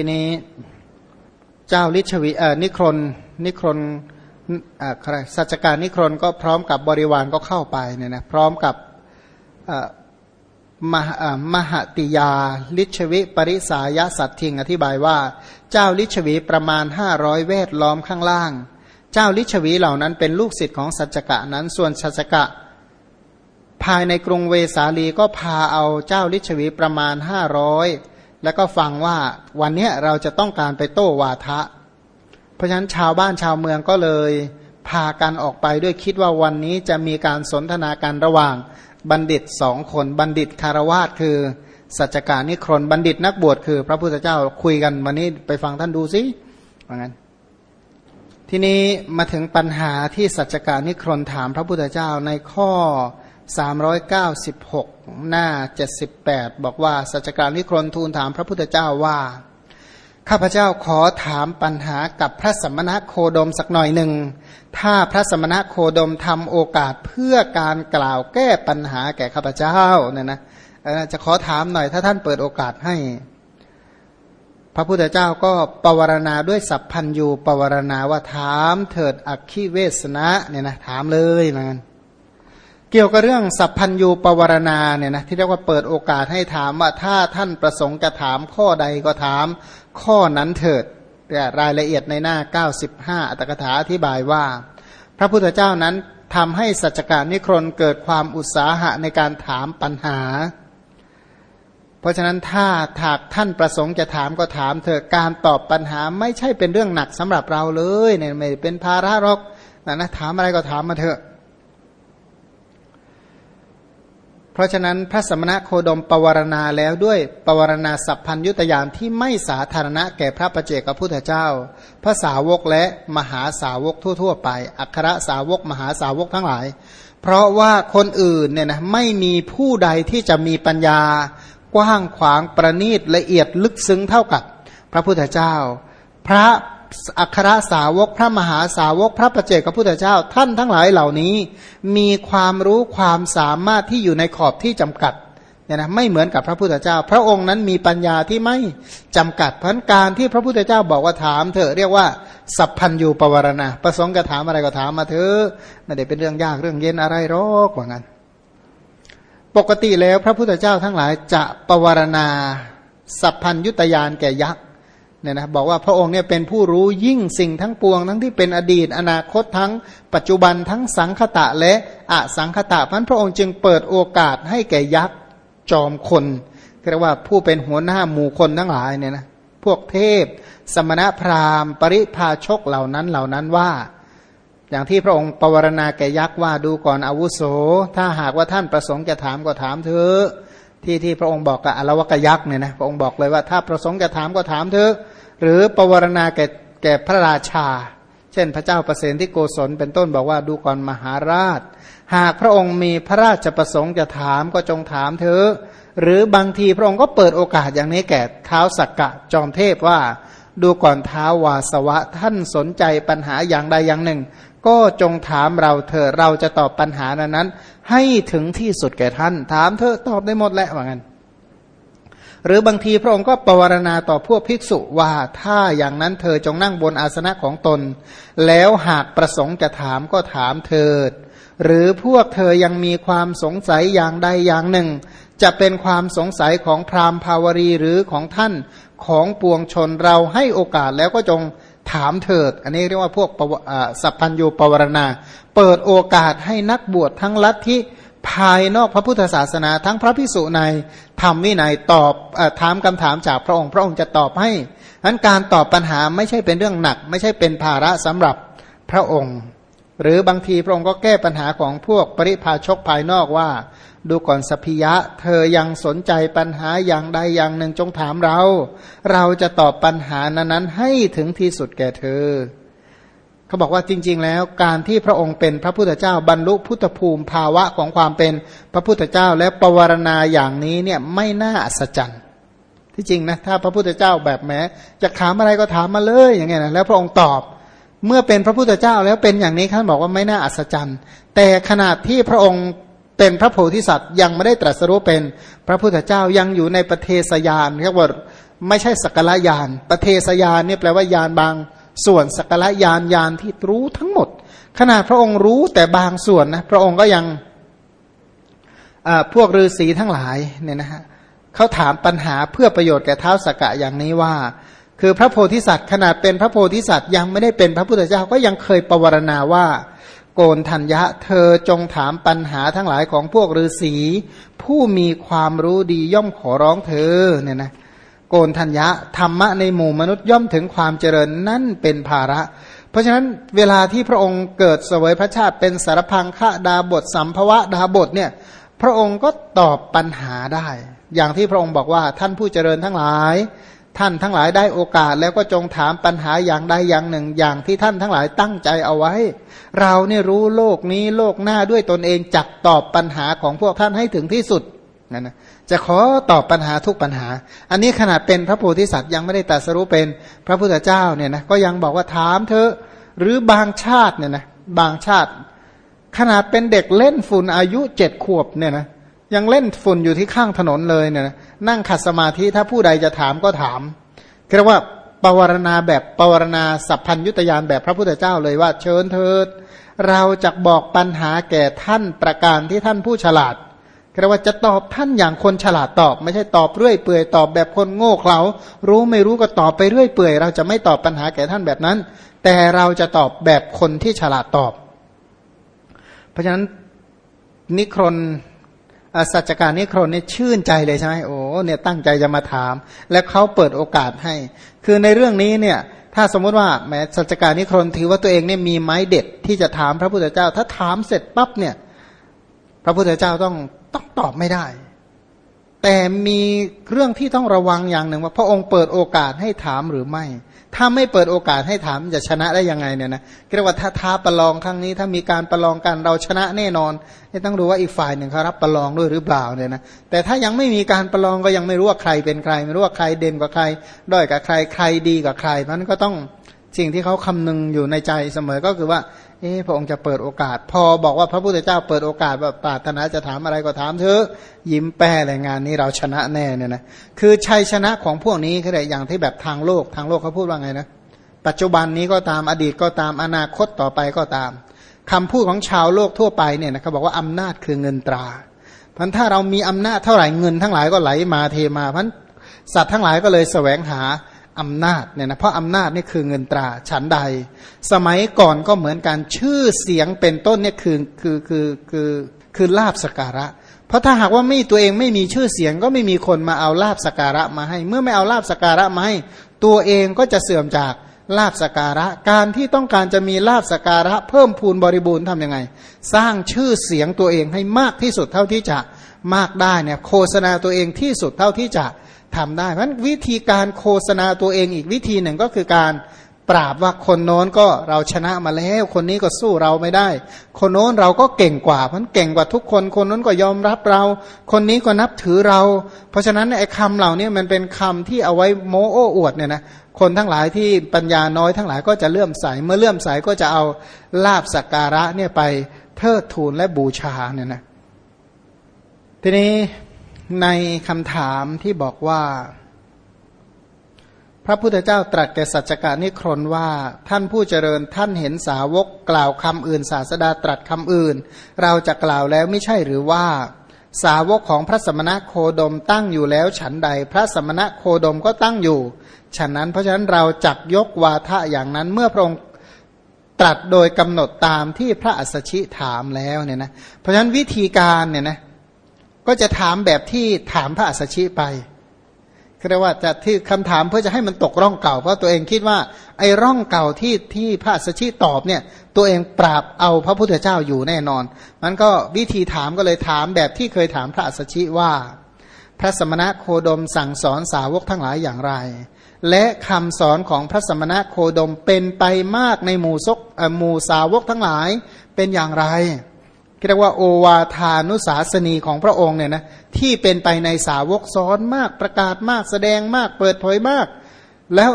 ทีนี้เจ้าลิชวีเอ่อนิครนนิครนอ่าใครสัจการนิครนก็พร้อมกับบริวารก็เข้าไปเนี่ยนะพร้อมกับมหมหติยา ลิชวิปริสายสัตทิงอธิบายว่า เจ้าลิชวีประมาณห้าร้อยเวทล้อมข้างล่าง เจ้าลิชวีเหล่านั้นเป็นลูกศิษย์ของสัจกะนั้นส่วนสัจกะ ภายในกรุงเวสาลีก็พาเอาเจ้าลิชวีประมาณห้าร้อย แล้วก็ฟังว่าวันนี้เราจะต้องการไปโต้วาทะ เพราะฉะนั้นชาวบ้านชาวเมืองก็เลยพากันออกไปด้วยคิดว่าวันนี้จะมีการสนทนาการระหว่างบัณฑิตสองคนบัณฑิตคารวาสคือ สัจการนิครนบัณฑิตนักบวชคือ พระพุทธเจ้าคุยกันวันนี้ไปฟังท่านดูสิว่างั้น ทีนี้มาถึงปัญหาที่สัจการนิครนถามพระพุทธเจ้าในข้อ 396 หน้า 78 บอกว่า สัจการนิครนทูลถามพระพุทธเจ้าว่า ข้าพเจ้าขอถามปัญหากับพระสมณะโคดมสักหน่อยหนึ่ง ถ้าพระสมณะโคดมทำโอกาสเพื่อการกล่าวแก้ปัญหาแก่ข้าพเจ้าเนี่ยนะจะขอถามหน่อยถ้าท่านเปิดโอกาสให้ พระพุทธเจ้าก็ปวารณาด้วยสัพพัญยูปวารณาว่าถามเถิดอักขิเวสนะเนี่ยนะถามเลยเหมือนกัน เกี่ยวกับเรื่องสัพพัญยูปวารณาเนี่ยนะที่เรียกว่าเปิดโอกาสให้ถามว่าถ้าท่านประสงค์จะถามข้อใดก็ถามข้อนั้นเถิดแต่รายละเอียดในหน้า 95 อัตถกถาอธิบายว่า พระพุทธเจ้านั้นทำให้สัจการนิครนเกิดความอุตสาหะในการถามปัญหา เพราะฉะนั้นถ้าถากท่านประสงค์จะถามก็ถามเถอะการตอบปัญหาไม่ใช่เป็นเรื่องหนักสำหรับเราเลยเนี่ยไม่เป็นภาระหรอกนะถามอะไรก็ถามมาเถอะ เพราะฉะนั้นพระสมณะโคดมปวารณาแล้วด้วยปวารณาสัพพัญยุตยานที่ไม่สาธารณะแก่พระประเจกพุทธเจ้า พระสาวกและมหาสาวกทั่ว ๆ ไป อัครสาวกมหาสาวกทั้งหลาย เพราะว่าคนอื่นเนี่ยนะไม่มีผู้ใดที่จะมีปัญญากว้างขวางประณีตละเอียดลึกซึ้งเท่ากับพระพุทธเจ้า พระ อัครสาวกพระมหาสาวกพระประเจกับพุทธเจ้า ท่านทั้งหลายเหล่านี้ มีความรู้ความสามารถที่อยู่ในขอบที่จำกัดเนี่ยนะไม่เหมือนกับพระพุทธเจ้า พระองค์นั้นมีปัญญาที่ไม่จำกัดพันการที่พระพุทธเจ้าบอกว่าถามเถอะเรียกว่า สัพพันยูปวารณาประสงค์จะถามอะไรก็ถามมาเถอะไม่ได้เป็นเรื่องยากเรื่องเย็นอะไรหรอกว่างั้น ปกติแล้วพระพุทธเจ้าทั้งหลายจะปวารณา สัพพัญยุตยานแก่ยักษ์ เนี่ยนะบอกว่าพระองค์เนี่ยเป็นผู้รู้ยิ่งสิ่งทั้งปวง ทั้งที่เป็นอดีต อนาคตทั้งปัจจุบันทั้งสังคตะและอสังคตะพันพระองค์จึงเปิดโอกาสให้แก่ยักษ์จอมคนเรียกว่าผู้เป็นหัวหน้าหมู่คนทั้งหลายเนี่ยนะพวกเทพ สมณพราหมณ์ ปริพาชกเหล่านั้นเหล่านั้นว่า อย่างที่พระองค์ปวารณาแก่ยักษ์ว่าดูก่อนอาวุโส ถ้าหากว่าท่านประสงค์จะถามก็ถามเถอะที่ที่พระองค์บอกกับอลวกยักษ์เนี่ยนะพระองค์บอกเลยว่าถ้าประสงค์จะถามก็ถามเถอะ หรือปวารณาแก่แก่พระราชา เช่นพระเจ้าประเสนที่โกศลเป็นต้นบอกว่าดูก่อนมหาราช หากพระองค์มีพระราชประสงค์จะถามก็จงถามเถอะหรือบางทีพระองค์ก็เปิดโอกาสอย่างนี้แก่เท้าสักกะจอมเทพว่า ดูก่อนเท้าวาสวะท่านสนใจปัญหาอย่างใดอย่างหนึ่ง ก็จงถามเราเถอะเราจะตอบปัญหานั้นให้ถึงที่สุดแก่ท่าน ถามเถอะตอบได้หมดแหละว่างั้น หรือบางทีพระองค์ก็ปวารณาต่อพวกภิกษุว่าถ้าอย่างนั้นเธอจงนั่งบนอาสนะของตน แล้วหากประสงค์จะถามก็ถามเถิด หรือพวกเธอยังมีความสงสัยอย่างใดอย่างหนึ่ง จะเป็นความสงสัยของพราหมณ์ภาวรีหรือของท่านของปวงชนเราให้โอกาสแล้วก็จงถามเถิด อันนี้เรียกว่าพวกสัพพัญญูปวารณา เปิดโอกาสให้นักบวชทั้งลัทธิ ภายนอกพระพุทธศาสนาทั้งพระพิสุในธรรมวินัยตอบอถามคำถามจากพระองค์พระองค์จะตอบให้นั้นการตอบปัญหาไม่ใช่เป็นเรื่องหนัก ไม่ใช่เป็นภาระสำหรับพระองค์ หรือบางทีพระองค์ก็แก้ปัญหาของพวกปริพาชกภายนอกว่า ดูก่อนสพิยะ เธอยังสนใจปัญหาอย่างใดอย่างหนึ่งจงถามเรา เราจะตอบปัญหานั้นให้ถึงที่สุดแก่เธอ เขาบอกว่าจริง ๆ แล้วการที่พระองค์เป็นพระพุทธเจ้าบรรลุพุทธภูมิภาวะของความเป็นพระพุทธเจ้าและปวารณาอย่างนี้เนี่ยไม่น่าอัศจรรย์ที่จริงนะถ้าพระพุทธเจ้าแบบแม้จะถามอะไรก็ถามมาเลยอย่างเงี้ยนะแล้วพระองค์ตอบเมื่อเป็นพระพุทธเจ้าแล้วเป็นอย่างนี้ท่านบอกว่าไม่น่าอัศจรรย์ แต่ขนาดที่พระองค์เป็นพระโพธิสัตว์ยังไม่ได้ตรัสรู้เป็นพระพุทธเจ้ายังอยู่ในประเทศยานเรียกว่าไม่ใช่สกลยานประเทศยานเนี่ยแปลว่ายานบาง ส่วนสกลยานยานที่รู้ทั้งหมด ขนาดพระองค์รู้แต่บางส่วนนะพระองค์ก็ยังพวกฤาษีทั้งหลายเนี่ยนะฮะเขาถามปัญหาเพื่อประโยชน์แก่เท้าสกะอย่างนี้ว่า คือพระโพธิสัตว์ขนาดเป็นพระโพธิสัตว์ยังไม่ได้เป็นพระพุทธเจ้าก็ยังเคยประวรณาว่า โกนทัญญะ เธอจงถามปัญหาทั้งหลายของพวกฤาษีผู้มีความรู้ดีย่อมขอร้องเธอเนี่ยนะ โกนทัญญะธรรมะในหมู่มนุษย์ย่อมถึงความเจริญนั่นเป็นภาระ เพราะฉะนั้นเวลาที่พระองค์เกิดเสวยพระชาติเป็นสารพังคะดาบทสัมภวะดาบทเนี่ยพระองค์ก็ตอบปัญหาได้ อย่างที่พระองค์บอกว่าท่านผู้เจริญทั้งหลาย ท่านทั้งหลายได้โอกาสแล้วก็จงถามปัญหาอย่างใดอย่างหนึ่ง อย่างที่ท่านทั้งหลายตั้งใจเอาไว้ เราเนี่ยรู้โลกนี้โลกหน้าด้วยตนเองจักตอบปัญหาของพวกท่านให้ถึงที่สุดนั่นนะ จะขอตอบปัญหาทุกปัญหา อันนี้ขนาดเป็นพระโพธิสัตว์ยังไม่ได้ตรัสรู้เป็นพระพุทธเจ้าเนี่ยนะก็ยังบอกว่าถามเธอหรือบางชาติเนี่ยนะบางชาติ ขนาดเป็นเด็กเล่นฝุ่นอายุเจ็ดขวบเนี่ยนะยังเล่นฝุ่นอยู่ที่ข้างถนนเลยเนี่ยนะนั่งขัดสมาธิถ้าผู้ใดจะถามก็ถามเรียกว่าปวารณาแบบปวารณาสัพพัญยุตยานแบบพระพุทธเจ้าเลยว่าเชิญเถิดเราจะบอกปัญหาแก่ท่านประการที่ท่านผู้ฉลาด เรียกว่าจะตอบท่านอย่างคนฉลาดตอบ ไม่ใช่ตอบเรื่อยเปื่อยตอบแบบคนโง่เขลารู้ไม่รู้ก็ตอบไปเรื่อยเปื่อย เราจะไม่ตอบปัญหาแก่ท่านแบบนั้น แต่เราจะตอบแบบคนที่ฉลาดตอบ เพราะฉะนั้นนิครนสัจการนิครนเนี่ยชื่นใจเลยใช่ไหมโอ้เนี่ยตั้งใจจะมาถาม และเขาเปิดโอกาสให้ คือในเรื่องนี้เนี่ยถ้าสมมติว่าแม้สัจการนิครนถือว่าตัวเองเนี่ยมีไม้เด็ดที่จะถามพระพุทธเจ้า ถ้าถามเสร็จปั๊บเนี่ย พระพุทธเจ้าต้อง ต้องตอบไม่ได้ แต่มีเรื่องที่ต้องระวังอย่างหนึ่งว่า พระองค์เปิดโอกาสให้ถามหรือไม่ ถ้าไม่เปิดโอกาสให้ถามจะชนะได้ยังไงเนี่ยนะเรียกว่าถ้าท้าประลองครั้งนี้ ถ้ามีการประลองกันเราชนะแน่นอนต้องดูว่าอีกฝ่ายหนึ่งเขารับประลองด้วยหรือเปล่าเนี่ยนะแต่ถ้ายังไม่มีการประลองก็ยังไม่รู้ว่าใครเป็นใคร ไม่รู้ว่าใครเด่นกว่าใคร ด้อยกับใครใครดีกว่าใครนั้นก็ต้องสิ่งที่เขาคำนึงอยู่ในใจเสมอก็คือว่า เอ๊พระองค์จะเปิดโอกาส พอบอกว่าพระพุทธเจ้าเปิดโอกาสแบบปรารถนาจะถามอะไรก็ถามเถอะยิ้มแป้รายงานนี้เราชนะแน่เนี่ยนะคือชัยชนะของพวกนี้คืออย่างที่แบบทางโลกทางโลกเขาพูดว่าไงนะปัจจุบันนี้ก็ตามอดีตก็ตามอนาคตต่อไปก็ตามคำพูดของชาวโลกทั่วไปเนี่ยนะเขาบอกว่าอำนาจคือเงินตราพันถ้าเรามีอำนาจเท่าไหร่เงินทั้งหลายก็ไหลมาเทมาพันสัตว์ทั้งหลายก็เลยแสวงหา อำนาจเนี่ยนะเพราะอำนาจนี่คือเงินตราฉันใด สมัยก่อนก็เหมือนกันชื่อเสียงเป็นต้นเนี่ยคือคือคือคือคือลาบสการะ เพราะถ้าหากว่าไม่ตัวเองไม่มีชื่อเสียงก็ไม่มีคนมาเอาลาบสการะมาให้ เมื่อไม่เอาลาบสการะมาให้ ตัวเองก็จะเสื่อมจากลาบสการะ การที่ต้องการจะมีลาบสการะ เพิ่มพูนบริบูรณ์ทำยังไง สร้างชื่อเสียงตัวเองให้มากที่สุดเท่าที่จะมากได้เนี่ยโฆษณาตัวเองที่สุดเท่าที่จะ ทำได้เพราะวิธีการโฆษณาตัวเองอีกวิธีหนึ่งก็คือการปราบว่าคนโน้นก็เราชนะมาแล้ว คนนี้ก็สู้เราไม่ได้ คนโน้นเราก็เก่งกว่าเพราะเก่งกว่าทุกคน คนโน้นก็ยอมรับเรา คนนี้ก็นับถือเรา เพราะฉะนั้นไอ้คำเหล่านี้มันเป็นคำที่เอาไว้โมโอ้อวดเนี่ยนะคนทั้งหลายที่ปัญญาน้อยทั้งหลายก็จะเลื่อมใสเมื่อเลื่อมใสก็จะเอาลาบสักการะเนี่ยไปเทิดทูนและบูชาเนี่ยนะทีนี้ ในคำถามที่บอกว่า พระพุทธเจ้าตรัสแก่สัจจการนิครนว่าท่านผู้เจริญท่านเห็นสาวกกล่าวคำอื่น ศาสดาตรัสคำอื่น เราจะกล่าวแล้วไม่ใช่หรือว่า สาวกของพระสมณะโคดมตั้งอยู่แล้ว ฉันใด พระสมณะโคดมก็ตั้งอยู่ ฉะนั้นเพราะฉะนั้นเราจักยกวาทะอย่างนั้นเมื่อพระองค์ตรัสโดยกำหนดตามที่พระอัสสชิถามแล้วเนี่ยนะเพราะฉะนั้นวิธีการเนี่ยนะ ก็จะถามแบบที่ถามพระอัสสชิไปเรียกว่าจะที่คำถามเพื่อจะให้มันตกร่องเก่าเพราะตัวเองคิดว่า ไอ้ร่องเก่าที่ที่พระอัสสชิตอบเนี่ย ตัวเองปราบเอาพระพุทธเจ้าอยู่แน่นอนมันก็วิธีถามก็เลยถามแบบที่เคยถามพระอัสสชิว่า พระสมณะโคดมสั่งสอนสาวกทั้งหลายอย่างไร และคำสอนของพระสมณะโคดมเป็นไปมากในหมู่ซกหมู่สาวกทั้งหลายเป็นอย่างไร เรียกว่าโอวาทานุสาสนีของพระองค์เนี่ยนะที่เป็นไปในสาวกสอนมากประกาศมากแสดงมากเปิดเผยมาก แล้ว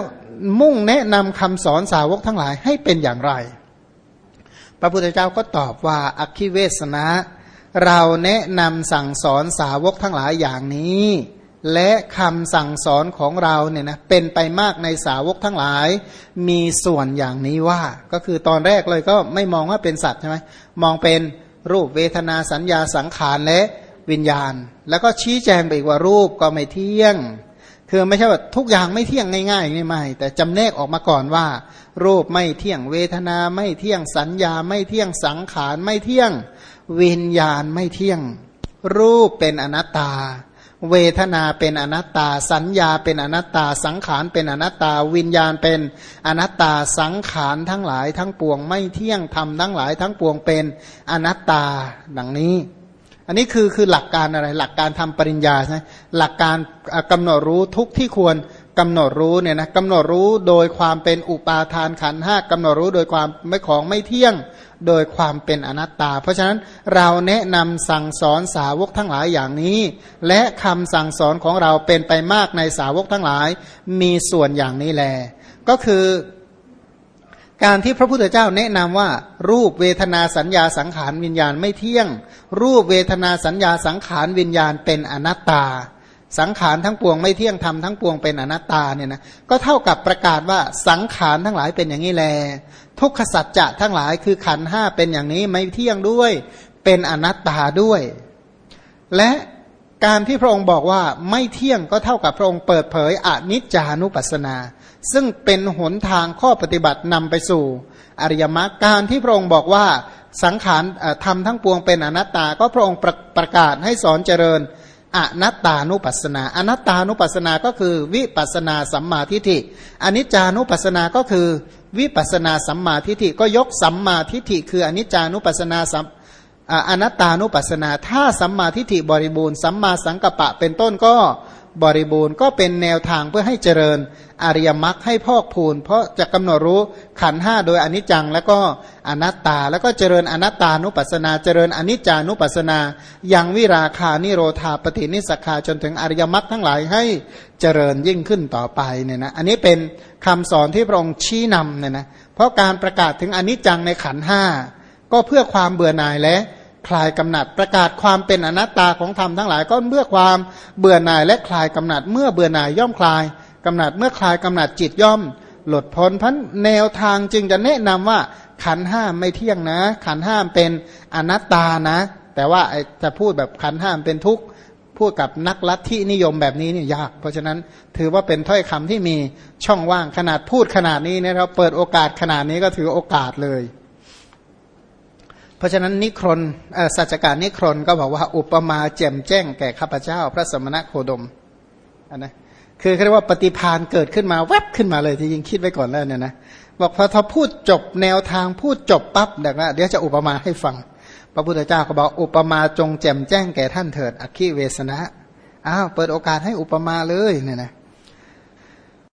มุ่งแนะนำคำสอนสาวกทั้งหลายให้เป็นอย่างไร พระพุทธเจ้าก็ตอบว่าอคิเวสนะ เราแนะนำสั่งสอนสาวกทั้งหลายอย่างนี้ และคำสั่งสอนของเราเนี่ยนะเป็นไปมากในสาวกทั้งหลาย มีส่วนอย่างนี้ว่า ก็คือตอนแรกเลยก็ไม่มองว่าเป็นสัตว์ใช่ไหมมองเป็น รูปเวทนาสัญญาสังขารและวิญญาณ แล้วก็ชี้แจงไปอีกว่ารูปก็ไม่เที่ยง คือไม่ใช่ว่าทุกอย่างไม่เที่ยงง่ายๆนี่ไม่ แต่จำแนกออกมาก่อนว่า รูปไม่เที่ยงเวทนาไม่เที่ยงสัญญาไม่เที่ยงสังขารไม่เที่ยง วิญญาณไม่เที่ยง รูปเป็นอนัตตา เวทนาเป็นอนัตตา สัญญาเป็นอนัตตา สังขารเป็นอนัตตา วิญญาณเป็นอนัตตา สังขารทั้งหลายทั้งปวงไม่เที่ยงธรรมทั้งหลายทั้งปวงเป็นอนัตตาดังนี้ อันนี้คือคือหลักการอะไรหลักการทำปริญญาใช่ไหมหลักการกำหนดรู้ทุกที่ควร กำหนดรู้เนี่ยนะกำหนดรู้โดยความเป็นอุปาทานขันห้ากำหนดรู้โดยความไม่ของไม่เที่ยง โดยความเป็นอนัตตา เพราะฉะนั้นเราแนะนำสั่งสอนสาวกทั้งหลายอย่างนี้ และคำสั่งสอนของเราเป็นไปมากในสาวกทั้งหลาย มีส่วนอย่างนี้แล ก็คือการที่พระพุทธเจ้าแนะนำว่า รูปเวทนาสัญญาสังขารวิญญาณไม่เที่ยง รูปเวทนาสัญญาสังขารวิญญาณเป็นอนัตตา สังขารทั้งปวงไม่เที่ยงทำทั้งปวงเป็นอนัตตาเนี่ยนะก็เท่ากับประกาศว่าสังขารทั้งหลายเป็นอย่างนี้แล ทุกขสัจจะทั้งหลายคือขันห้าเป็นอย่างนี้ไม่เที่ยงด้วยเป็นอนัตตาด้วย และการที่พระองค์บอกว่าไม่เที่ยงก็เท่ากับพระองค์เปิดเผยอนิจจานุปัสสนา ซึ่งเป็นหนทางข้อปฏิบัตินำไปสู่ อริยมรรคการที่พระองค์บอกว่าสังขารทำทั้งปวงเป็นอนัตตา ก็พระองค์ประประกาศให้สอนเจริญ อนัตตานุปัสนา อนัตตานุปัสนาก็คือวิปัสนาสัมมาทิฏฐิอนิจจานุปัสนาก็คือ วิปัสนาสัมมาทิฏฐิก็ยกสัมมาทิฏฐิคืออนิจจานุปัสนาสัมอนัตตานุปัสนา ถ้าสัมมาทิฏฐิบริบูรณ์สัมมาสังกัปปะเป็นต้นก็ บริบูรณ์ก็เป็นแนวทางเพื่อให้เจริญอริยมรรคให้พอกพูน เพราะจะกำหนดรู้ขันห้าโดยอนิจจังแล้วก็อนัตตา แล้วก็เจริญอนัตตานุปัสนา เจริญอนิจจานุปัสนายังวิราคานิโรธาปฏินิสขาจนถึงอริยมรรคทั้งหลายให้เจริญยิ่งขึ้นต่อไปเนี่ยนะอันนี้เป็นคำสอนที่พระองค์ชี้นำเนี่ยนะเพราะการประกาศถึงอนิจจังในขันห้าก็เพื่อความเบื่อหน่ายและ คลายกำหนัด ประกาศความเป็นอนัตตาของธรรมทั้งหลายก็เพื่อความเบื่อหน่ายและคลายกำหนัด เมื่อเบื่อหน่ายย่อมคลายกำหนัด เมื่อคลายกำหนัดจิตย่อม หลุดพ้นพันแนวทางจึงจะแนะนำว่าขันห้ามไม่เที่ยงนะ ขันห้ามเป็นอนัตตานะ แต่ว่าจะพูดแบบขันห้ามเป็นทุกข์พูดกับนักลัทธินิยมแบบนี้เนี่ยาก เพราะฉะนั้นถือว่าเป็นถ้อยคำที่มีช่องว่างขนาดพูดขนาดนี้เนี่ยเราเปิดโอกาสขนาดนี้ก็ถือโอกาสเลย ราะฉะนั้นนิครนสัจการนิครนก็บอกว่าอุปมาแจ่มแจ้งแก่ข้าพเจ้า พระสมณะโคดมนนะคือเรียกว่าปฏิพานเกิดขึ้นมาแวบขึ้นมาเลยที่ยิงคิดไว้ก่อนแล้วเนี่ยนะบอกพอทอพูดจบแนวทางพูดจบปั๊บเดี๋ยวเดี๋ยวจะอุปมาให้ฟัง พระพุทธเจ้าก็บอกอุปมาจงแจ่มแจ้งแก่ท่านเถิดอคิเวสนะอ้าวเปิดโอกาสให้อุปมาเลยเนี่ยนะ